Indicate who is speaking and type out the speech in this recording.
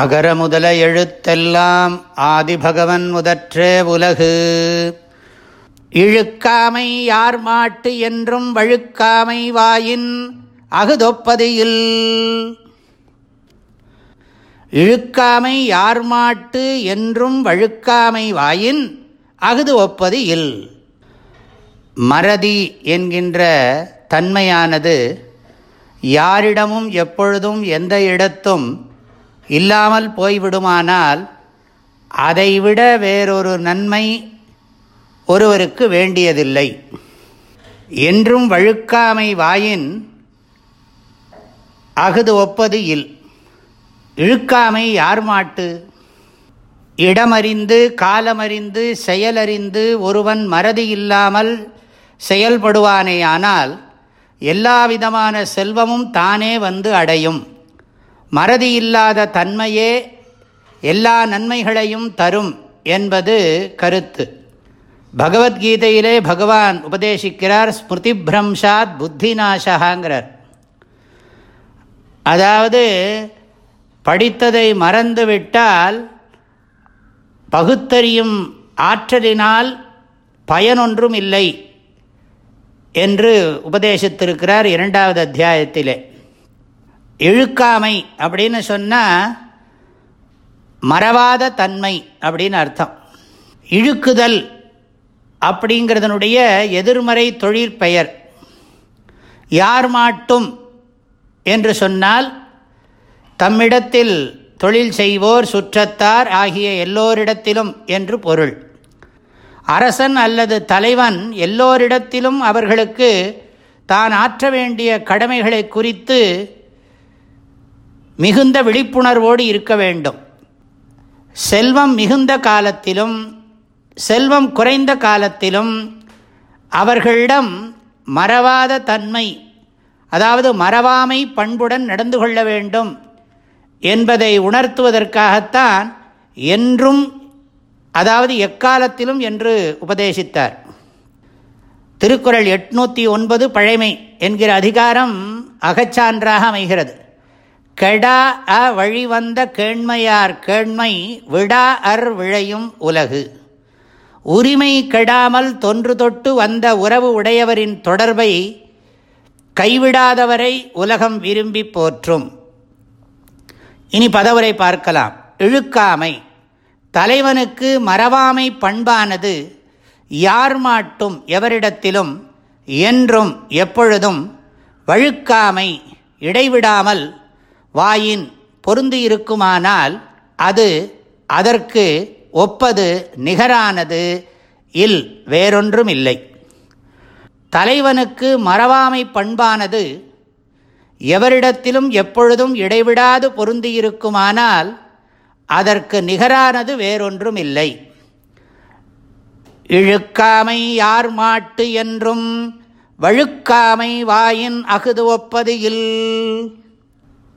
Speaker 1: அகர முதல எழுத்தெல்லாம் ஆதிபகவன் முதற்றே உலகு இழுக்காமை யார் மாட்டு என்றும் வழுக்காமை வாயின் அகுதொப்பதியில் இழுக்காமை யார் மாட்டு என்றும் வழுக்காமை வாயின் அகுது ஒப்பது இல் மறதி என்கின்ற தன்மையானது யாரிடமும் எப்பொழுதும் எந்த இடத்தும் இல்லாமல் போய்விடுமானால் அதைவிட வேறொரு நன்மை ஒருவருக்கு வேண்டியதில்லை என்றும் வழுக்காமை வாயின் அகுது ஒப்பது இல் இழுக்காமை யார் மாட்டு இடமறிந்து காலமறிந்து செயலறிந்து ஒருவன் மறதி இல்லாமல் செயல்படுவானேயானால் எல்லாவிதமான செல்வமும் தானே வந்து அடையும் மறதி இல்லாத தன்மையே எல்லா நன்மைகளையும் தரும் என்பது கருத்து பகவத்கீதையிலே பகவான் உபதேசிக்கிறார் ஸ்மிருதி பிரம்சாத் புத்தி நாசகாங்கிறார் அதாவது படித்ததை மறந்துவிட்டால் பகுத்தறியும் ஆற்றலினால் பயனொன்றும் இல்லை என்று உபதேசித்திருக்கிறார் இரண்டாவது அத்தியாயத்திலே இழுக்காமை அப்படின்னு சொன்னால் மறவாத தன்மை அப்படின்னு அர்த்தம் இழுக்குதல் அப்படிங்கிறதுனுடைய எதிர்மறை தொழிற்பெயர் யார் மாட்டும் என்று சொன்னால் தம்மிடத்தில் தொழில் செய்வோர் சுற்றத்தார் ஆகிய எல்லோரிடத்திலும் என்று பொருள் அரசன் அல்லது தலைவன் எல்லோரிடத்திலும் அவர்களுக்கு தான் ஆற்ற வேண்டிய கடமைகளை குறித்து மிகுந்த விழிப்புணர்வோடு இருக்க வேண்டும் செல்வம் மிகுந்த காலத்திலும் செல்வம் குறைந்த காலத்திலும் அவர்களிடம் மறவாத தன்மை அதாவது மறவாமை பண்புடன் நடந்து கொள்ள வேண்டும் என்பதை உணர்த்துவதற்காகத்தான் என்றும் அதாவது எக்காலத்திலும் என்று உபதேசித்தார் திருக்குறள் எட்நூற்றி ஒன்பது பழைமை என்கிற அதிகாரம் அகச்சான்றாக அமைகிறது கெடா அ வழிவந்த கேண்மையார் கேண்மை விடா அர் விழையும் உலகு உரிமை கெடாமல் தொன்று தொட்டு வந்த உறவு உடையவரின் தொடர்பை கைவிடாதவரை உலகம் விரும்பி போற்றும் இனி பதவரை பார்க்கலாம் இழுக்காமை தலைவனுக்கு மறவாமை பண்பானது யார் மாட்டும் எவரிடத்திலும் என்றும் எப்பொழுதும் வழுக்காமை இடைவிடாமல் வாயின் பொருந்து இருக்குமானால் அது அதற்கு ஒப்பது நிகரானது இல் வேறொன்றும் இல்லை தலைவனுக்கு மறவாமை பண்பானது எவரிடத்திலும் எப்பொழுதும் இடைவிடாது பொருந்தியிருக்குமானால் அதற்கு நிகரானது வேறொன்றும் இல்லை இழுக்காமை யார் மாட்டு என்றும் வழுக்காமை வாயின் அகுது ஒப்பது இல்